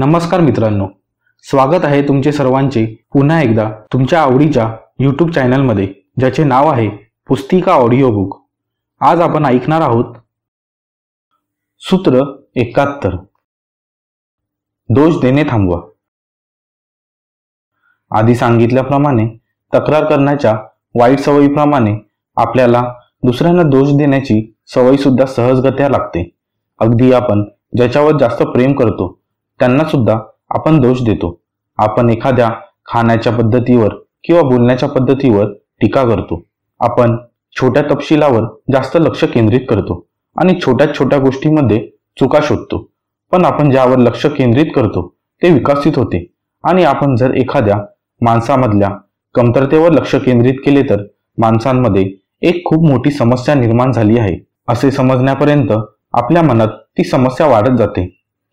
नमस्कार मित्रांनो. स्वागत आहे तुमचे सर्वांचे पुन्हा एकदा तुमच्या आवडीच्या यूट्यूब चॅनलमध्ये ज्याचे नाव आहे पुस्तिका ऑडिओ बुक आज आपण ऐकणार आहोत सूत्र एकाहत्तर. दोष देणे थांबवा. आधी सांगितल्याप्रमाणे तक्रार करण्याच्या वाईट सवयीप्रमाणे आपल्याला दुसऱ्यांना दोष देण्याची सवय सुद्धा सहजगत्या लागते. अगदी आपण ज्याच्यावर जास्त प्रेम करतो त्यांना सुद्धा आपण दोष देतो. आपण एखाद्या खाण्याच्या पद्धतीवर किंवा बोलण्याच्या पद्धतीवर टीका करतो. आपण छोट्या तपशिलावर जास्त लक्ष केंद्रित करतो आणि छोट्या छोट्या गोष्टीमध्ये चुका शोधतो. पण आपण ज्यावर लक्ष केंद्रित करतो ते विकसित होते. आणि आपण जर एखाद्या माणसामधल्या कमतरतेवर लक्ष केंद्रित केले तर माणसांमध्ये एक खूप मोठी समस्या निर्माण झाली आहे. असे समजण्यापर्यंत आपल्या मनात ती समस्या वाढत जाते.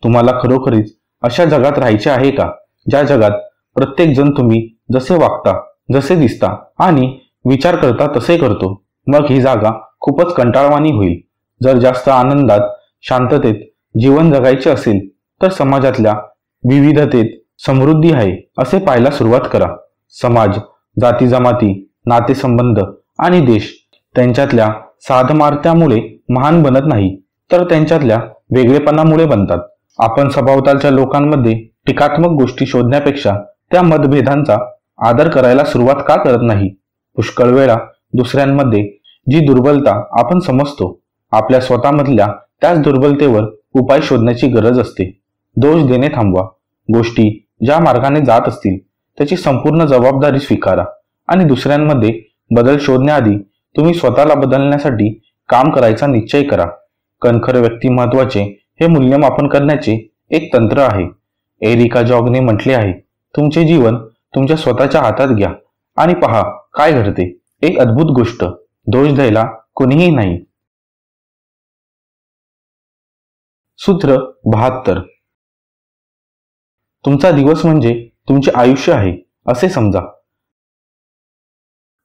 तुम्हाला खरोखरीच अशा जगात राहायचे आहे का? ज्या जगात प्रत्येक जण तुम्ही जसे वागता जसे दिसता आणि विचार करता तसे करतो मग ही जागा खूपच कंटाळवाणी होईल. जर जास्त आनंदात शांततेत जीवन जगायचे असेल तर समाजातल्या विविधतेत समृद्धी आहे असे पाहायला सुरुवात करा. समाज जाती जमाती नातेसंबंध आणि देश त्यांच्यातल्या साधमार्त्यामुळे महान बनत नाही तर त्यांच्यातल्या वेगळेपणामुळे बनतात. आपण सभोवतालच्या लोकांमध्ये टीकात्मक गोष्टी शोधण्यापेक्षा त्या मतभेदांचा आदर करायला सुरुवात का करत नाही? पुष्कळ वेळा दुसऱ्यांमध्ये जी दुर्बलता आपण समजतो आपल्या स्वतःमधल्या त्याच दुर्बलतेवर उपाय शोधण्याची गरज असते. दोष देणे थांबवा. गोष्टी ज्या मार्गाने जात असतील त्याची संपूर्ण जबाबदारी स्वीकारा आणि दुसऱ्यांमध्ये बदल शोधण्याआधी तुम्ही स्वतःला बदलण्यासाठी काम करायचा निश्चय करा. कणखर व्यक्तिमत्वाचे हे मूल्यमापन करण्याचे एक तंत्र आहे. एरिका जॉगने म्हटले आहे तुमचे जीवन तुमच्या स्वतःच्या हातात घ्या आणि पहा काय घडते. एक अद्भुत गोष्ट दोष द्यायला कोणीही नाही. सूत्र बहात्तर. तुमचा दिवस म्हणजे तुमचे आयुष्य आहे असे समजा.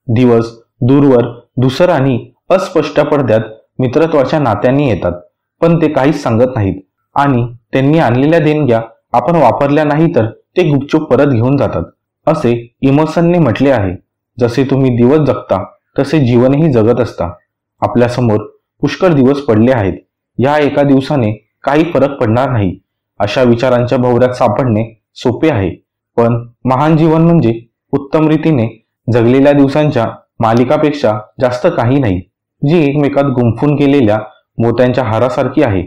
दिवस दूरवर धुसर आणि अस्पष्ट पडद्यात मित्रत्वाच्या नात्यांनी येतात. पण ते काहीच सांगत नाहीत. आणि त्यांनी आणलेल्या देणग्या आपण वापरल्या नाही तर ते गुपचूप परत घेऊन जातात. असे इमर्सनने म्हटले आहे. जसे तुम्ही दिवस जगता तसे जीवनही जगत असता. आपल्यासमोर पुष्कळ दिवस पडले आहेत. या एका दिवसाने काही फरक पडणार नाही. अशा विचारांच्या भोवऱ्यात सापडणे सोपे आहे. पण महान जीवन म्हणजे उत्तम रीतीने जगलेल्या दिवसांच्या मालिकापेक्षा जास्त काही नाही. जी एकमेकात गुंफून केलेल्या मोत्यांच्या हारासारखी आहे.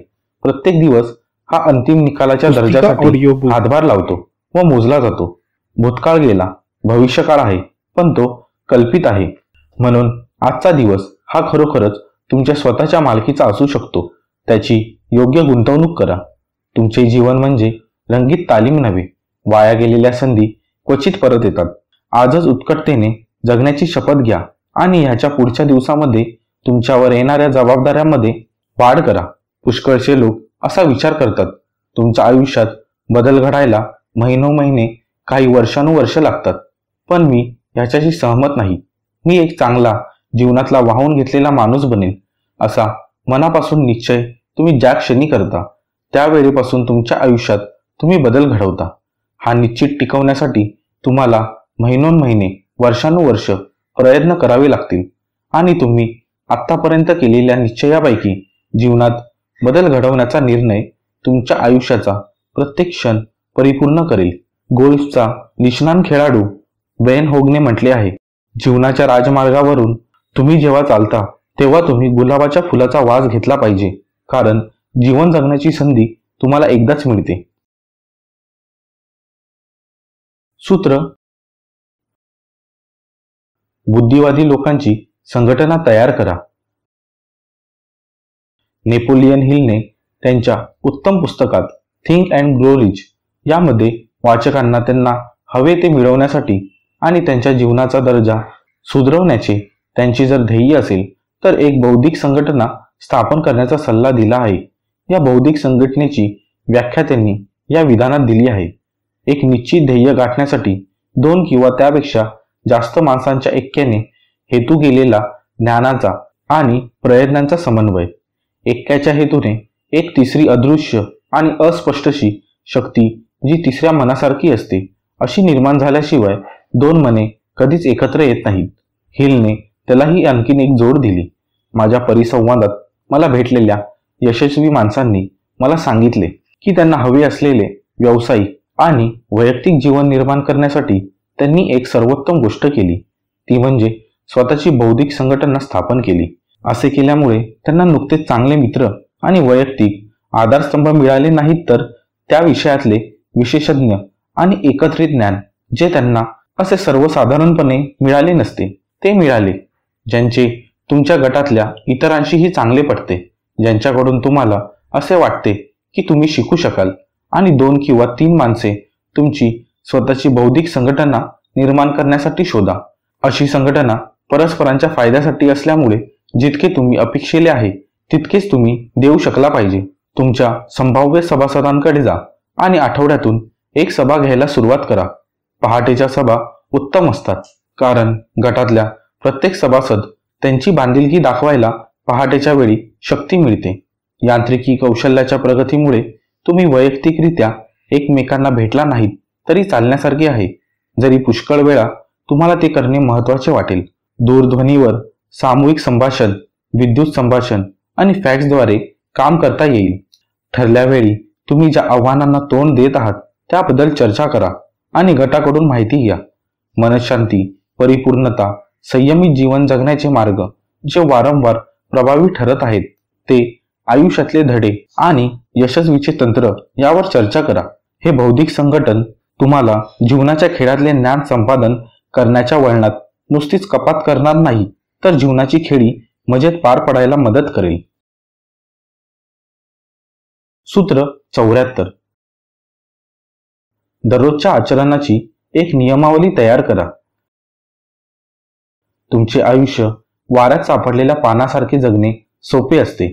प्रत्येक दिवस हा अंतिम निकालाच्या दर्जासाठी हातभार लावतो व मोजला जातो. भूतकाळ गेला भविष्यकाळ आहे पण तो कल्पित आहे. म्हणून आजचा दिवस हा खरोखरच तुमच्या स्वतःच्या मालकीचा असू शकतो. त्याची योग्य गुंतवणूक करा. तुमचे जीवन म्हणजे रंगीत तालीम नव्हे वाया गेलेल्या संधी क्वचित परत येतात. आजच उत्कटतेने जगण्याची शपथ घ्या आणि ह्याच्या पुढच्या दिवसामध्ये तुमच्यावर येणाऱ्या जबाबदाऱ्यांमध्ये वाढ करा. पुष्कळचे लोक असा विचार करतात. तुमच्या आयुष्यात बदल घडायला महिनो महिने काही वर्षानुवर्ष लागतात. पण मी ह्याच्याशी सहमत नाही. मी एक चांगला जीवनातला वाहून घेतलेला माणूस बनेन असा मनापासून निश्चय तुम्ही ज्या क्षणी करता त्यावेळेपासून तुमच्या आयुष्यात तुम्ही बदल घडवता. हा निश्चित टिकवण्यासाठी तुम्हाला महिनोन महिने वर्षानुवर्ष प्रयत्न करावे लागतील. आणि तुम्ही आतापर्यंत केलेल्या निश्चयापैकी जीवनात बदल घडवण्याचा निर्णय तुमच्या आयुष्याचा प्रत्येक क्षण परिपूर्ण करेल. गोल्फचा निष्णान खेळाडू बेन होगने म्हटले आहे जीवनाच्या राजमार्गावरून तुम्ही जेव्हा चालता तेव्हा तुम्ही गुलाबाच्या फुलाचा वास घेतला पाहिजे कारण जीवन जगण्याची संधी तुम्हाला एकदाच मिळते. सूत्र बुद्धिवादी लोकांची संघटना तयार करा. नेपोलियन हिलने त्यांच्या उत्तम पुस्तकात थिंक अँड ग्रो रिच यामध्ये वाचकांना त्यांना हवे ते मिळवण्यासाठी आणि त्यांच्या जीवनाचा दर्जा सुधरवण्याचे त्यांची जर ध्येय असेल तर एक बौद्धिक संघटना स्थापन करण्याचा सल्ला दिला आहे. या बौद्धिक संघटनेची व्याख्या त्यांनी या विधानात दिली आहे. एक निश्चित ध्येय गाठण्यासाठी दोन किंवा त्यापेक्षा जास्त माणसांच्या ऐक्याने हेतू केलेला ज्ञानाचा आणि प्रयत्नांचा समन्वय. एक्क्याच्या हेतूने एक तिसरी अदृश्य आणि अस्पष्टशी शक्ती जी तिसऱ्या मनासारखी असते अशी निर्माण झाल्याशिवाय दोन मने कधीच एकत्र येत नाहीत. हिलने त्यालाही आणखीन एक जोड दिली. माझ्या परिसंवादात मला भेटलेल्या यशस्वी माणसांनी मला सांगितले की त्यांना हवे असलेले व्यावसायिक आणि वैयक्तिक जीवन निर्माण करण्यासाठी त्यांनी एक सर्वोत्तम गोष्ट केली. ती म्हणजे स्वतःची बौद्धिक संघटना स्थापन केली. असे केल्यामुळे त्यांना नुकतेच चांगले मित्र आणि वैयक्तिक आधारस्तंभ मिळाले नाहीत तर त्या विषयातले विशेषज्ञ आणि एकत्रित ज्ञान जे त्यांना असे सर्वसाधारणपणे मिळाले नसते ते मिळाले ज्यांचे तुमच्या गटातल्या इतरांशीही चांगले पटते ज्यांच्याकडून तुम्हाला असे वाटते की तुम्ही शिकू शकाल आणि दोन किंवा तीन माणसे तुमची स्वतःची बौद्धिक संघटना निर्माण करण्यासाठी शोधा. अशी संघटना परस्परांच्या फायद्यासाठी असल्यामुळे जितके तुम्ही अपेक्षेले आहे तितकेच तुम्ही देऊ शकला पाहिजे. तुमच्या संभाव्य सभासदांकडे जा आणि आठवड्यातून एक सभा घ्यायला सुरुवात करा. पहाटेच्या सभा उत्तम असतात कारण गटातल्या प्रत्येक सभासद त्यांची बांधिलकी दाखवायला पहाटेच्या वेळी शक्ती मिळते. यांत्रिकी कौशल्याच्या प्रगतीमुळे तुम्ही वैयक्तिकरित्या एकमेकांना भेटला नाहीत तरी चालण्यासारखे आहे. जरी पुष्कळ वेळा तुम्हाला ते करणे महत्त्वाचे वाटेल. दूरध्वनीवर सामूहिक संभाषण विद्युत संभाषण आणि फॅक्सद्वारे काम करता येईल. ठरल्या वेळी तुम्ही ज्या आव्हानांना तोंड देत आहात त्याबद्दल चर्चा करा आणि गटाकडून माहिती घ्या. मनशांती परिपूर्णता संयमित जीवन जगण्याचे मार्ग जे वारंवार प्रभावी ठरत आहेत ते आयुष्यातले धडे आणि यशस्वीचे तंत्र यावर चर्चा करा. हे बौद्धिक संघटन तुम्हाला जीवनाच्या खेळातले ज्ञान संपादन करण्याच्या वळणात नुसतीच कपात करणार नाही. तर जीवनाची खेळी मजेत पार पडायला मदत करेल. सूत्र चौऱ्याहत्तर. दररोजच्या आचरणाची एक नियमावली तयार करा. तुमचे आयुष्य वाऱ्यात सापडलेल्या पानासारखे जगणे सोपे असते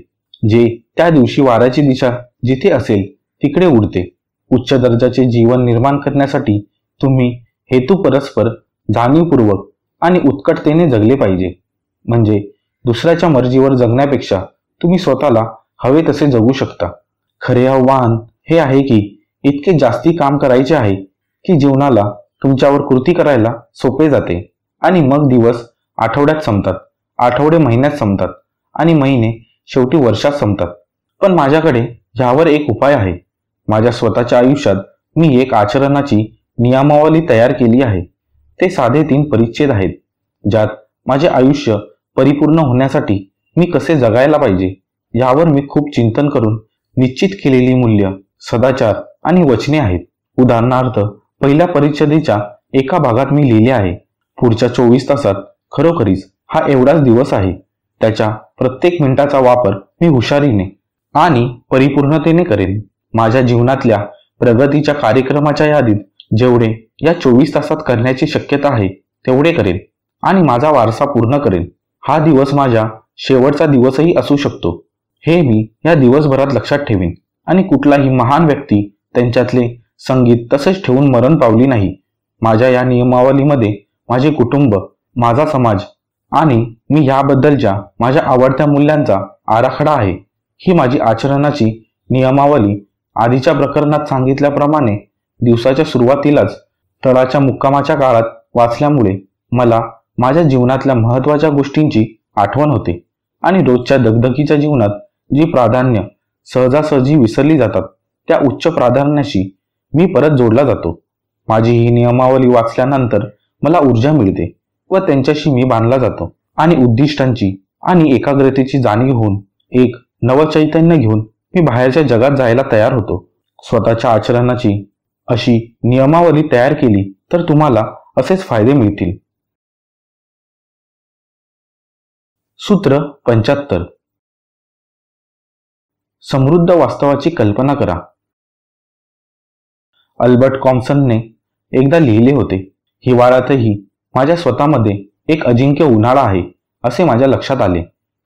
जे त्या दिवशी वाऱ्याची दिशा जिथे असेल तिकडे उडते. उच्च दर्जाचे जीवन निर्माण करण्यासाठी तुम्ही हेतू परस्पर जाणीवपूर्वक आणि उत्कटतेने जगले पाहिजे. म्हणजे दुसऱ्याच्या मर्जीवर जगण्यापेक्षा तुम्ही स्वतःला हवे तसे जगू शकता. खरे आव्हान हे आहे की इतके जास्ती काम करायचे आहे की जीवनाला तुमच्यावर कृती करायला सोपे जाते. आणि मग दिवस आठवड्यात संपतात आठवडे महिन्यात संपतात आणि महिने शेवटी वर्षात संपतात. पण माझ्याकडे ह्यावर एक उपाय आहे. माझ्या स्वतःच्या आयुष्यात मी एक आचरणाची नियमावली तयार केली आहे. ते साधे तीन परिच्छेद आहेत ज्यात माझे आयुष्य परिपूर्ण होण्यासाठी मी कसे जगायला पाहिजे यावर मी खूप चिंतन करून निश्चित केलेली मूल्य सदाचार आणि वचने आहेत. उदाहरणार्थ पहिल्या परिच्छदेच्या एका भागात मी लिहिले आहे पुढच्या चोवीस तासात खरोखरीच हा एवढाच दिवस आहे. त्याच्या प्रत्येक मिनिटाचा वापर मी हुशारीने आणि परिपूर्णतेने करेन. माझ्या जीवनातल्या प्रगतीच्या कार्यक्रमाच्या यादीत जेवढे या चोवीस तासात करण्याची शक्यता आहे तेवढे करेन आणि माझा वारसा पूर्ण करेन. हा दिवस माझ्या शेवटचा दिवसही असू शकतो. हे मी या दिवसभरात लक्षात ठेवीन. आणि कुठलाही महान व्यक्ती त्यांच्यातले संगीत तसेच ठेवून मरण पावली नाही. माझ्या या नियमावलीमध्ये माझे कुटुंब माझा समाज आणि मी याबद्दलच्या माझ्या आवडत्या मूल्यांचा आराखडा आहे ही माझी आचरणाची नियमावली आधीच्या प्रकरणात सांगितल्याप्रमाणे दिवसाच्या सुरुवातीलाच तळाच्या मुक्कामाच्या काळात वाचल्यामुळे मला माझ्या जीवनातल्या महत्त्वाच्या गोष्टींची आठवण होते आणि रोजच्या दगदगीच्या जीवनात जी प्राधान्य सहजासहजी विसरली जातात त्या उच्च प्राधान्याशी मी परत जोडला जातो. माझी ही नियमावली वाचल्यानंतर मला ऊर्जा मिळते व त्यांच्याशी मी बांधला जातो आणि उद्दिष्टांची आणि एकाग्रतेची जाणीव होऊन एक नवचैतन्य घेऊन मी बाहेरच्या जगात जायला तयार होतो. स्वतःच्या आचरणाची अशी नियमावली तयार केली तर तुम्हाला असेच फायदे मिळतील. सूत्र पंच्याहत्तर. समृद्ध वास्तवाची कल्पना करा. अल्बर्ट कॉम्सनने एकदा लिहिले होते हिवाळ्यातही माझ्या स्वतःमध्ये एक अजिंक्य उन्हाळा आहे असे माझ्या लक्षात आले.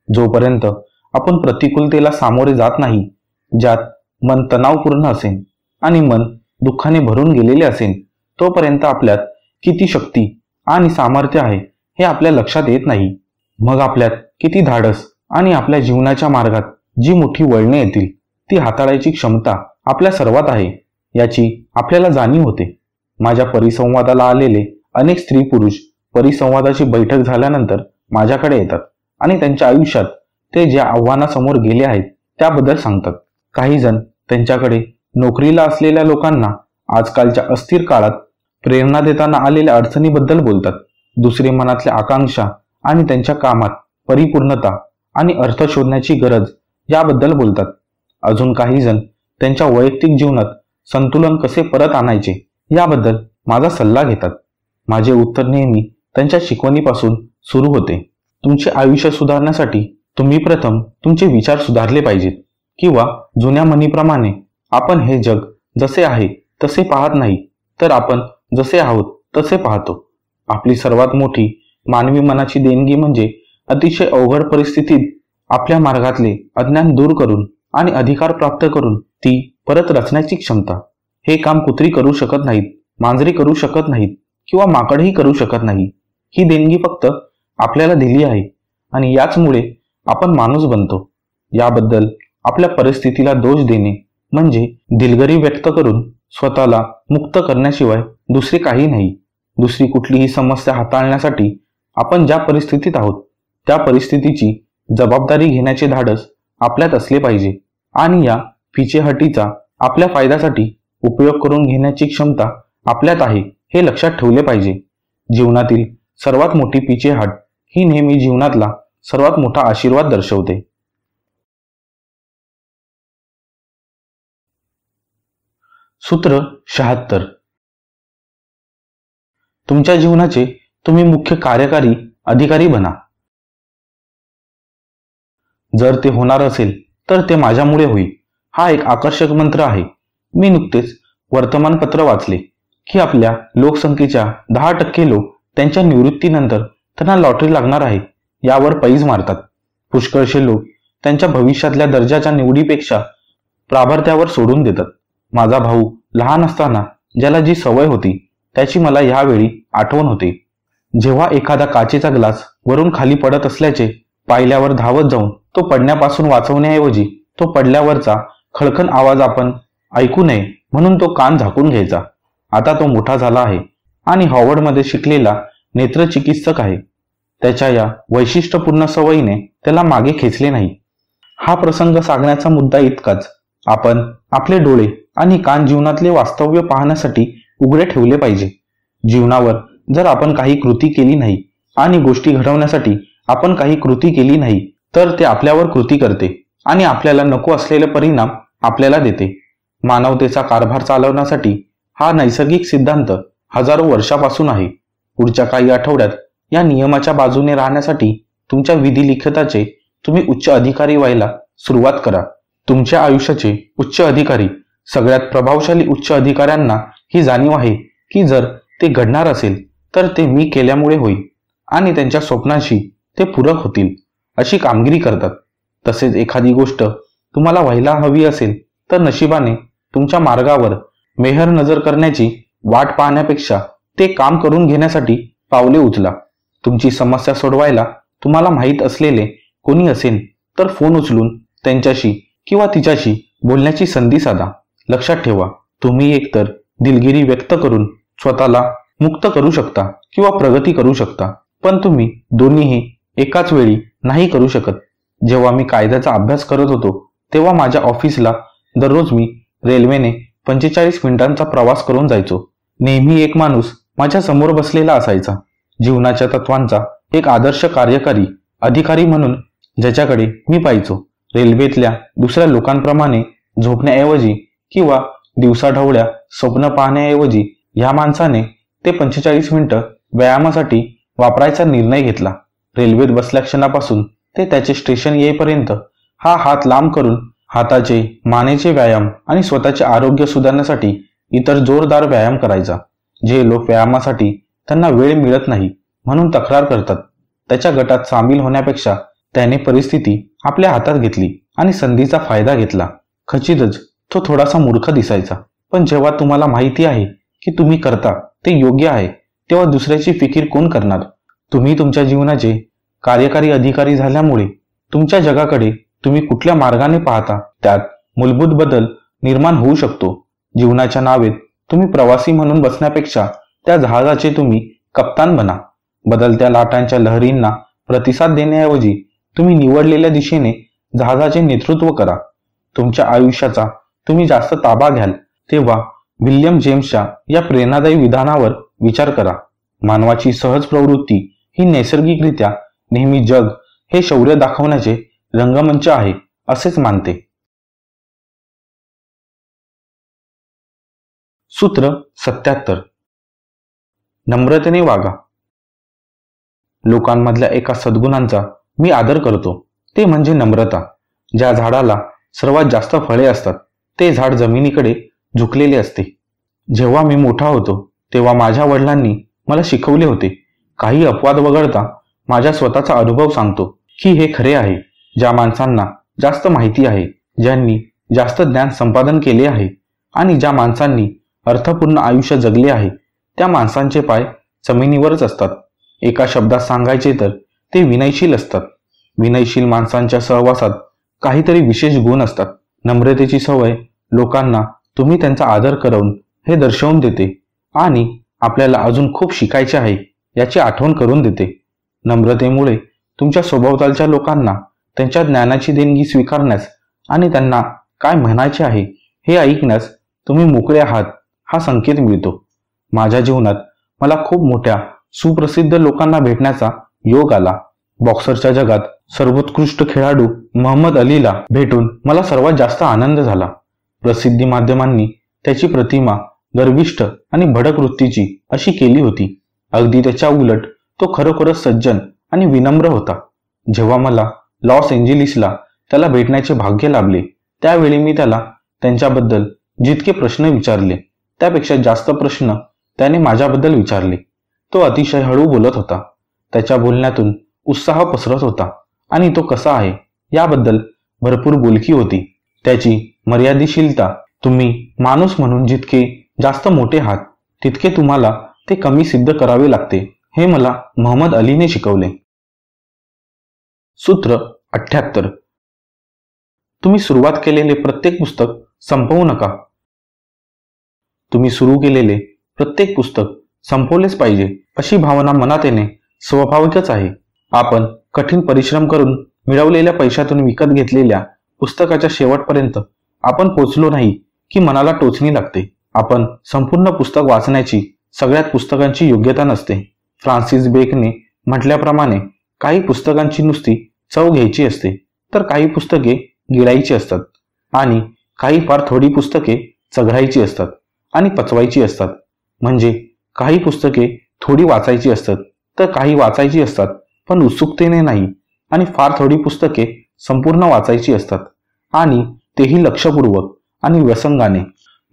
जोपर्यंत आपण प्रतिकूलतेला सामोरे जात नाही ज्यात मन तणावपूर्ण असेल आणि मन दुःखाने भरून गेलेले असेल तोपर्यंत आपल्यात किती शक्ती आणि सामर्थ्य आहे हे आपल्या लक्षात येत नाही. मग आपल्यात किती धाडस आणि आपल्या जीवनाच्या मार्गात जी मोठी वळणे येतील ती हाताळायची क्षमता आपल्या सर्वात आहे याची आपल्याला जाणीव होते. माझ्या परिसंवादाला आलेले अनेक स्त्री पुरुष परिसंवादाची बैठक झाल्यानंतर माझ्याकडे येतात आणि त्यांच्या आयुष्यात ते ज्या आव्हानासमोर गेले आहेत त्याबद्दल सांगतात. काही जण त्यांच्याकडे नोकरीला असलेल्या लोकांना आजकालच्या अस्थिर काळात प्रेरणा देताना आलेल्या अडचणीबद्दल बोलतात. दुसरे मनातल्या आकांक्षा आणि त्यांच्या कामात परिपूर्णता आणि अर्थ शोधण्याची गरज याबद्दल बोलतात. अजून काही जण त्यांच्या वैयक्तिक जीवनात संतुलन कसे परत आणायचे याबद्दल माझा सल्ला घेतात. माझे उत्तर नेहमी त्यांच्या शिकवणीपासून सुरू होते. तुमचे आयुष्य सुधारण्यासाठी तुम्ही प्रथम तुमचे विचार सुधारले पाहिजेत किंवा जुन्या म्हणीप्रमाणे आपण हे जग जसे आहे तसे पाहत नाही तर आपण जसे आहोत तसे पाहतो. आपली सर्वात मोठी मानवी मनाची देणगी म्हणजे अतिशय अवघड परिस्थितीत आपल्या मार्गातले अज्ञान दूर करून आणि अधिकार प्राप्त करून ती परत रचण्याची क्षमता. हे काम कुत्री करू शकत नाहीत मांजरी करू शकत नाहीत किंवा माकडही करू शकत नाही. ही देणगी फक्त आपल्याला दिली आहे आणि याचमुळे आपण माणूस बनतो. याबद्दल आपल्या परिस्थितीला दोष देणे म्हणजे दिलगरी व्यक्त करून स्वतःला मुक्त करण्याशिवाय दुसरे काही नाही. दुसरी कुठलीही समस्या हाताळण्यासाठी आपण ज्या परिस्थितीत आहोत त्या परिस्थितीची जबाबदारी घेण्याचे धाडस आपल्यात असले पाहिजे आणि या फिचेहटीचा आपल्या फायद्यासाठी उपयोग करून घेण्याची क्षमता आपल्यात आहे हे लक्षात ठेवले पाहिजे. जीवनातील सर्वात मोठी पिचेहाट ही नेहमी जीवनातला सर्वात मोठा आशीर्वाद दर्शवते. सूत्र शहात्तर. तुमच्या जीवनाचे तुम्ही मुख्य कार्यकारी अधिकारी बना. जर ते होणार असेल तर ते माझ्यामुळे होईल. हा एक आकर्षक मंत्र आहे. मी नुकतेच वर्तमानपत्र वाचले की आपल्या लोकसंख्येच्या दहा टक्के लोक त्यांच्या निवृत्तीनंतर त्यांना लॉटरी लागणार आहे यावर पैज मारतात. पुष्कळशे लोक त्यांच्या भविष्यातल्या दर्जाच्या निवडीपेक्षा प्राभार्थ्यावर सोडून देतात. माझा भाऊ लहान असताना ज्याला जी सवय होती त्याची मला यावेळी आठवण होते. जेव्हा एखादा काचेचा ग्लास वरून खाली पडत असल्याचे पाहिल्यावर धावत जाऊन तो पडण्यापासून वाचवण्याऐवजी तो पडल्यावरचा खळखण आवाज आपण ऐकू नये म्हणून तो कान झाकून घ्यायचा. आता तो मोठा झाला आहे आणि हॉवर्डमध्ये शिकलेला नेत्रचिकित्सक आहे. त्याच्या या वैशिष्ट्यपूर्ण सवयीने त्याला मागे खेचले नाही. हा प्रसंग सांगण्याचा मुद्दा इतकाच. आपण आपले डोळे आणि कान जीवनातले वास्तव्य पाहण्यासाठी उघडे ठेवले पाहिजे. जीवनावर जर आपण काही कृती केली नाही आणि गोष्टी घडवण्यासाठी आपण काही कृती केली नाही तर ते आपल्यावर कृती करते आणि आपल्याला नको असलेले परिणाम आपल्याला देते. मानवतेचा कारभार चालवण्यासाठी हा नैसर्गिक सिद्धांत हजारो वर्षापासून आहे. पुढच्या काही आठवड्यात या नियमाच्या बाजूने राहण्यासाठी तुमच्या विधी लिखिताचे तुम्ही उच्च अधिकारी व्हायला सुरुवात करा. तुमच्या आयुष्याचे उच्च अधिकारी सगळ्यात प्रभावशाली उच्च अधिकाऱ्यांना ही जाणीव आहे की जर ते घडणार असेल तर ते मी केल्यामुळे होईल आणि त्यांच्या स्वप्नाशी ते पूरक होतील अशी कामगिरी करतात. तसेच एखादी गोष्ट तुम्हाला व्हायला हवी असेल तर नशिबाने तुमच्या मार्गावर मेहर नजर करण्याची वाट पाहण्यापेक्षा ते काम करून घेण्यासाठी पावले उचला. तुमची समस्या सोडवायला तुम्हाला माहीत असलेले कोणी असेल तर फोन उचलून त्यांच्याशी किंवा तिच्याशी बोलण्याची संधी साधा. लक्षात ठेवा तुम्ही एकतर दिलगिरी व्यक्त करून स्वतःला मुक्त करू शकता किंवा प्रगती करू शकता पण तुम्ही दोन्हीही एकाच वेळी नाही करू शकत. जेव्हा मी कायद्याचा अभ्यास करत होतो तेव्हा माझ्या ऑफिसला दररोज मी रेल्वेने पंचेचाळीस मिनिटांचा प्रवास करून जायचो. नेहमी एक माणूस माझ्यासमोर बसलेला असायचा. जीवनाच्या तत्वांचा एक आदर्श कार्यकारी अधिकारी म्हणून ज्याच्याकडे मी पाहिजो रेल्वेतल्या दुसऱ्या लोकांप्रमाणे झोपण्याऐवजी किंवा दिवसाढवळ्या स्वप्न पाहण्याऐवजी ह्या माणसाने ते पंचेचाळीस मिनिटं व्यायामासाठी वापरायचा निर्णय घेतला. रेल्वेत बसल्या क्षणापासून ते त्याचे स्टेशन येईपर्यंत हा हात लांब करून हाताचे मानेचे व्यायाम आणि स्वतःचे आरोग्य सुधारण्यासाठी इतर जोरदार व्यायाम करायचा जे लोक व्यायामासाठी त्यांना वेळ मिळत नाही म्हणून तक्रार करतात. त्याच्या गटात सामील होण्यापेक्षा त्याने परिस्थिती आपल्या हातात घेतली आणि संधीचा फायदा घेतला. खचितच तो थोडासा मूर्ख दिसायचा. पण जेव्हा तुम्हाला माहिती आहे की तुम्ही करता ते योग्य आहे तेव्हा दुसऱ्याची फिकीर कोण करणार? तुम्ही तुमच्या जीवनाचे कार्यकारी अधिकारी झाल्यामुळे तुमच्या जगाकडे तुम्ही कुठल्या मार्गाने पाहता? त्यात मूलभूत बदल निर्माण होऊ शकतो. जीवनाच्या नावेत तुम्ही प्रवासी म्हणून बसण्यापेक्षा त्या जहाजाचे तुम्ही कप्तान बना. बदलत्या लाटांच्या लहरींना प्रतिसाद देण्याऐवजी तुम्ही निवडलेल्या दिशेने जहाजाचे नेतृत्व करा. तुमच्या आयुष्याचा तुम्ही जास्त ताबा घ्याल तेव्हा विल्यम जेम्सच्या या प्रेरणादायी विधानावर विचार करा. मानवाची सहज प्रवृत्ती ही नैसर्गिकरित्या नेहमी जग हे शौर्य दाखवण्याचे रंगमंच आहे असेच मानते. सूत्र सत्याहत्तर. नम्रतेने वागा. लोकांमधल्या एका सद्गुणांचा मी आदर करतो ते म्हणजे नम्रता ज्या झाडाला सर्वात जास्त फळे असतात ते झाड जमिनीकडे झुकलेले असते. जेव्हा मी मोठा होतो तेव्हा माझ्या वडिलांनी मला शिकवले होते काही अपवाद वगळता माझ्या स्वतःचा अनुभव सांगतो की हे खरे आहे. ज्या माणसांना जास्त माहिती आहे ज्यांनी जास्त ज्ञान संपादन केले आहे आणि ज्या माणसांनी अर्थपूर्ण आयुष्य जगले आहे त्या माणसांचे पाय जमिनीवरच असतात. एका शब्दात सांगायचे तर ते विनयशील असतात. विनयशील माणसांच्या सहवासात काहीतरी विशेष गुण असतात. नम्रतेची सवय लोकांना तुम्ही त्यांचा आदर करवून हे दर्शवून देते आणि आपल्याला अजून खूप शिकायचे आहे याची आठवण करून देते. नम्रतेमुळे तुमच्या स्वभावतालच्या लोकांना त्यांच्या ज्ञानाची देणगी स्वीकारण्यास आणि त्यांना काय म्हणायचे आहे हे ऐकण्यास तुम्ही मोकळे आहात हा संकेत मिळतो. माझ्या जीवनात मला खूप मोठ्या सुप्रसिद्ध लोकांना भेटण्याचा योग आला. बॉक्सरच्या जगात सर्वोत्कृष्ट खेळाडू मोहम्मद अलीला भेटून मला सर्वात जास्त आनंद झाला. प्रसिद्धी माध्यमांनी त्याची प्रतिमा गर्विष्ठ आणि भडक वृत्तीची अशी केली होती. अगदी त्याच्या उलट तो खरोखरच सज्जन आणि विनम्र होता. जेव्हा मला लॉस एंजेलिसला त्याला भेटण्याचे भाग्य लाभले त्यावेळी मी त्याला त्यांच्याबद्दल जितके प्रश्न विचारले त्यापेक्षा जास्त प्रश्न त्याने माझ्याबद्दल विचारले. तो अतिशय हळू बोलत होता. त्याच्या बोलण्यातून उत्साह पसरत होता आणि तो कसा आहे याबद्दल भरपूर बोलकी होती. त्याची मर्यादिशीलता तुम्ही माणूस म्हणून जितके जास्त मोठे आहात तितके तुम्हाला ते कमी सिद्ध करावे लागते. हे मला मोहम्मद अलीने शिकवले. सूत्र अठ्याहत्तर. तुम्ही सुरुवात केलेले प्रत्येक पुस्तक संपवू नका. तुम्ही सुरू केलेले प्रत्येक पुस्तक संपवलेच पाहिजे अशी भावना मनात येणे स्वाभाविकच आहे. आपण कठीण परिश्रम करून मिळवलेल्या पैशातून विकत घेतलेल्या पुस्तकाच्या शेवटपर्यंत आपण पोचलो नाही की मनाला टोचणी लागते. आपण संपूर्ण पुस्तक वाचण्याची सगळ्यात पुस्तकांची योग्यता नसते. फ्रान्सिस बेकने म्हटल्याप्रमाणे काही पुस्तकांची नुसती चव घ्यायची असते तर काही पुस्तके गिळायची असतात आणि काही फार थोडी पुस्तके चघळायची असतात आणि पचवायची असतात. म्हणजे काही पुस्तके थोडी वाचायची असतात तर काही वाचायची असतात पण उत्सुकतेने नाही आणि फार थोडी पुस्तके संपूर्ण वाचायची असतात आणि तेही लक्षपूर्वक आणि व्यसंगाने.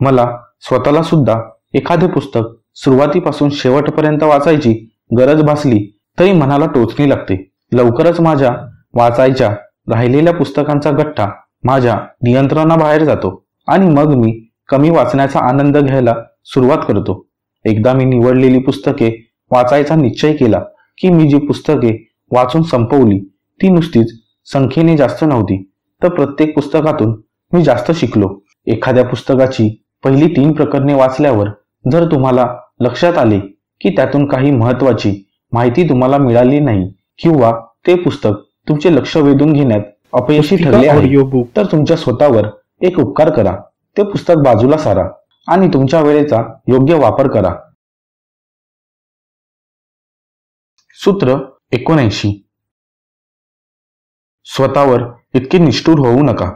मला स्वतःला सुद्धा एखादे पुस्तक सुरुवातीपासून शेवटपर्यंत वाचायची गरज भासली तरी मनाला टोचणी लागते. लवकरच माझ्या वाचायच्या राहिलेल्या पुस्तकांचा गठ्ठा माझ्या नियंत्रणाबाहेर जातो आणि मग मी कमी वाचण्याचा आनंद घ्यायला सुरुवात करतो. एकदा मी निवडलेली पुस्तके वाचायचा निश्चय केला की मी जी पुस्तके वाचून संपवली ती नुसतीच संख्येने जास्त नव्हती तर प्रत्येक पुस्तकातून मी जास्त शिकलो. एखाद्या पुस्तकाची पहिली तीन प्रकरणे वाचल्यावर जर तुम्हाला लक्षात आले की त्यातून काही महत्वाची माहिती तुम्हाला मिळाली नाही किंवा ते पुस्तक तुमचे लक्ष वेधून घेण्यात अपयशी ठरले आहे तर तुमच्या स्वतःवर एक उपकार करा. ते पुस्तक बाजूला सारा आणि तुमच्या वेळेचा योग्य वापर करा. सूत्र एकोणऐंशी. स्वतःवर इतके निष्ठूर होऊ नका.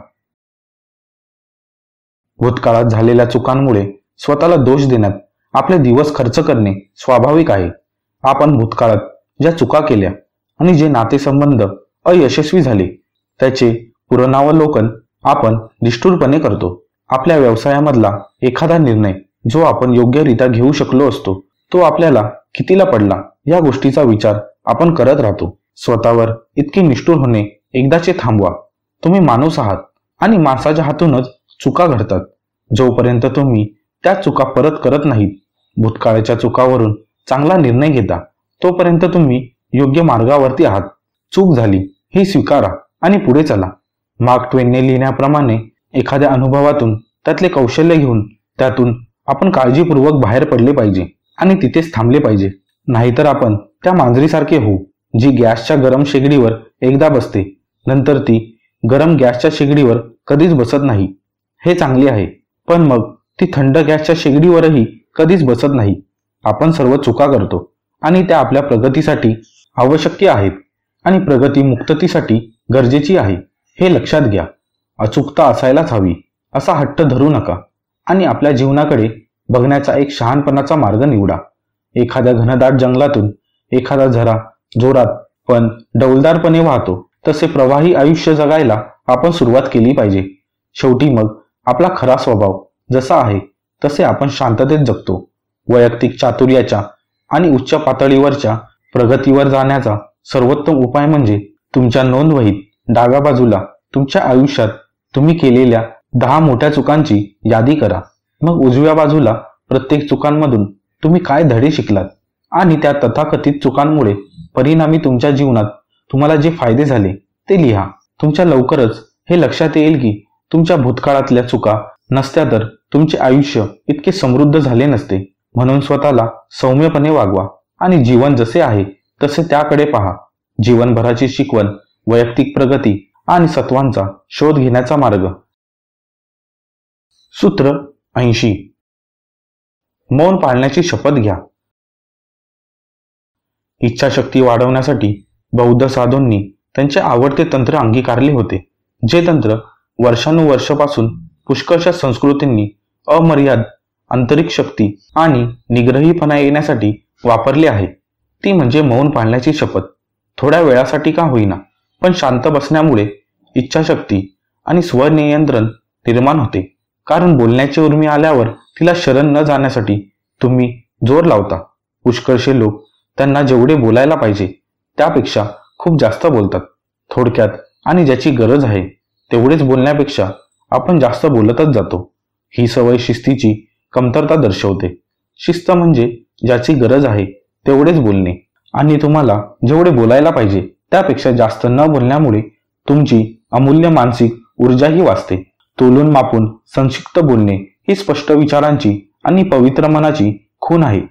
भूतकाळात झालेल्या चुकांमुळे स्वतःला दोष देण्यात आपले दिवस खर्च करणे स्वाभाविक आहे. आपण भूतकाळात ज्या चुका केल्या आणि जे नातेसंबंध अयशस्वी झाले त्याचे पुनरावलोकन आपण निष्ठुरपणे करतो. आपल्या व्यवसायामधला एखादा निर्णय जो आपण योग्यरित्या घेऊ शकलो असतो तो आपल्याला कितीला पडला या गोष्टीचा विचार आपण करत राहतो. स्वतःवर इतकी निष्ठुर होणे एकदाचे थांबवा. तुम्ही माणूस आहात आणि माणसाच्या हातूनच चुका घडतात. जोपर्यंत तुम्ही त्या चुका परत करत नाहीत. भूतकाळाच्या चुकावरून चांगला निर्णय घेता. तोपर्यंत तुम्ही योग्य मार्गावरती आहात. चूक झाली ही स्वीकारा आणि पुढे चला. मार्क ट्वेनने लिहिण्याप्रमाणे एखाद्या अनुभवातून त्यातले कौशल्य घेऊन त्यातून आपण काळजीपूर्वक बाहेर पडले पाहिजे आणि तिथेच थांबले पाहिजे. नाहीतर आपण त्या मांजरीसारखे होऊ जी गॅसच्या गरम शेगडीवर एकदा बसते. नंतर ती गरम गॅसच्या शेगडीवर कधीच बसत नाही. हे चांगले आहे. पण मग ती थंड गॅसच्या शेगडीवरही कधीच बसत नाही. आपण सर्व चुका करतो आणि त्या आपल्या प्रगतीसाठी आवश्यक आहेत आणि प्रगती मुक्ततेसाठी गरजेची आहे हे लक्षात घ्या. अचूकता असायलाच हवी असा हट्ट धरू नका आणि आपल्या जीवनाकडे बघण्याचा एक शहाणपणाचा मार्ग निवडा. एखाद्या घनदाट जंगलातून एखादा झरा जोरात पण डौलदारपणे वाहतो तसे प्रवाही आयुष्य जगायला आपण सुरुवात केली पाहिजे. शेवटी मग आपला खरा स्वभाव जसा आहे तसे आपण शांततेत जगतो. वैयक्तिक चातुर्याच्या आणि उच्च पातळीवरच्या प्रगतीवर जाण्याचा सर्वोत्तम उपाय म्हणजे तुमच्या नोंदवहीत डाव्या बाजूला तुमच्या आयुष्यात तुम्ही केलेल्या दहा मोठ्या चुकांची यादी करा. मग उजव्या बाजूला प्रत्येक चुकांमधून तुम्ही काय धडे शिकलात आणि त्या तथाकथित चुकांमुळे परिणामी तुमच्या जीवनात तुम्हाला जे फायदे झाले ते लिहा. तुमच्या लवकरच हे लक्षात येईल की तुमच्या भूतकाळातल्या चुका नसत्या तर तुमचे आयुष्य इतके समृद्ध झाले नसते. म्हणून स्वतःला सौम्यपणे वागवा आणि जीवन जसे आहे तसे त्याकडे पहा. जीवनभराची शिकवण वैयक्तिक प्रगती आणि सत्वांचा शोध घेण्याचा मार्ग. सूत्र ऐंशी. मौन पाळण्याची शपथ घ्या. इच्छाशक्ती वाढवण्यासाठी बौद्ध साधूंनी त्यांचे आवडते तंत्र अंगीकारले होते. जे तंत्र वर्षानुवर्षापासून पुष्कळशा संस्कृतींनी अमर्याद आंतरिक शक्ती आणि निग्रहीपणा येण्यासाठी वापरले आहे. ती म्हणजे मौन पाळण्याची शपथ. थोड्या वेळासाठी का होईना पण शांत बसण्यामुळे इच्छाशक्ती आणि स्वनियंत्रण निर्माण होते. कारण बोलण्याची उर्मी आल्यावर तिला शरण न जाण्यासाठी तुम्ही जोर लावता. पुष्कळशे लोक त्यांना जेवढे बोलायला पाहिजे त्यापेक्षा खूप जास्त बोलतात. थोडक्यात आणि ज्याची गरज आहे तेवढेच बोलण्यापेक्षा आपण जास्त बोलतच जातो. ही सवय शिस्तीची कमतरता दर्शवते. शिस्त म्हणजे ज्याची गरज आहे तेवढेच बोलणे. आणि तुम्हाला जेवढे बोलायला पाहिजे त्यापेक्षा जास्त न बोलण्यामुळे तुमची अमूल्य मानसिक ऊर्जाही वाचते. तोलून मापून संक्षिप्त बोलणे ही स्पष्ट विचारांची आणि पवित्र मनाची खून आहे.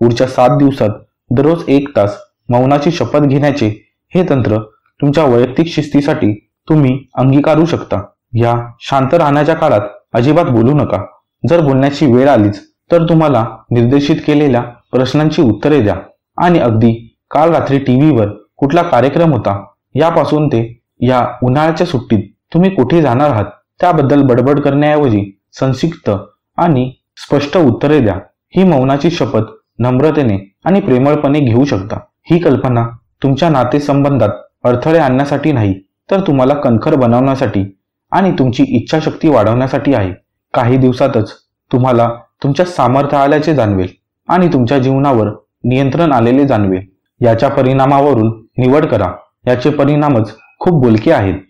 पुढच्या सात दिवसात दररोज एक तास मौनाची शपथ घेण्याचे हे तंत्र तुमच्या वैयक्तिक शिस्तीसाठी तुम्ही अंगीकारू शकता. या शांत राहण्याच्या काळात अजिबात बोलू नका. जर बोलण्याची वेळ आलीच तर तुम्हाला निर्देशित केलेल्या प्रश्नांची उत्तरे द्या. आणि अगदी काल रात्री टीव्हीवर कुठला कार्यक्रम होता यापासून ते या उन्हाळ्याच्या सुट्टीत तुम्ही कुठे जाणार आहात त्याबद्दल बडबड करण्याऐवजी संक्षिप्त आणि स्पष्ट उत्तरे द्या. ही मौनाची शपथ नम्रतेने आणि प्रेमळपणे घेऊ शकता. ही कल्पना तुमच्या नातेसंबंधात अडथळे आणण्यासाठी नाही तर तुम्हाला कणखर बनवण्यासाठी आणि तुमची इच्छाशक्ती वाढवण्यासाठी आहे. काही दिवसातच तुम्हाला तुमच्या सामर्थ्य आल्याचे जाणवेल आणि तुमच्या जीवनावर नियंत्रण आलेले जाणवेल. याच्या परिणामावरून निवड करा. याचे परिणामच खूप बोलके आहेत.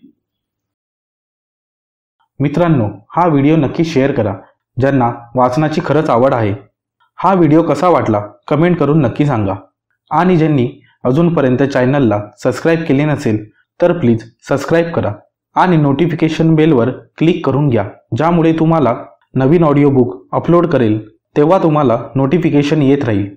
मित्रांनो हा व्हिडिओ नक्की शेअर करा. ज्यांना वाचनाची खरंच आवड आहे. हा व्हिडिओ कसा वाटला कमेंट करून नक्की सांगा. आणि ज्यांनी अजूनपर्यंत चॅनलला सबस्क्राईब केले नसेल तर प्लीज सबस्क्राईब करा. आणि नोटिफिकेशन बेलवर क्लिक करून घ्या ज्यामुळे तुम्हाला नवीन ऑडिओ बुक अपलोड करेल तेव्हा तुम्हाला नोटिफिकेशन येत राहील.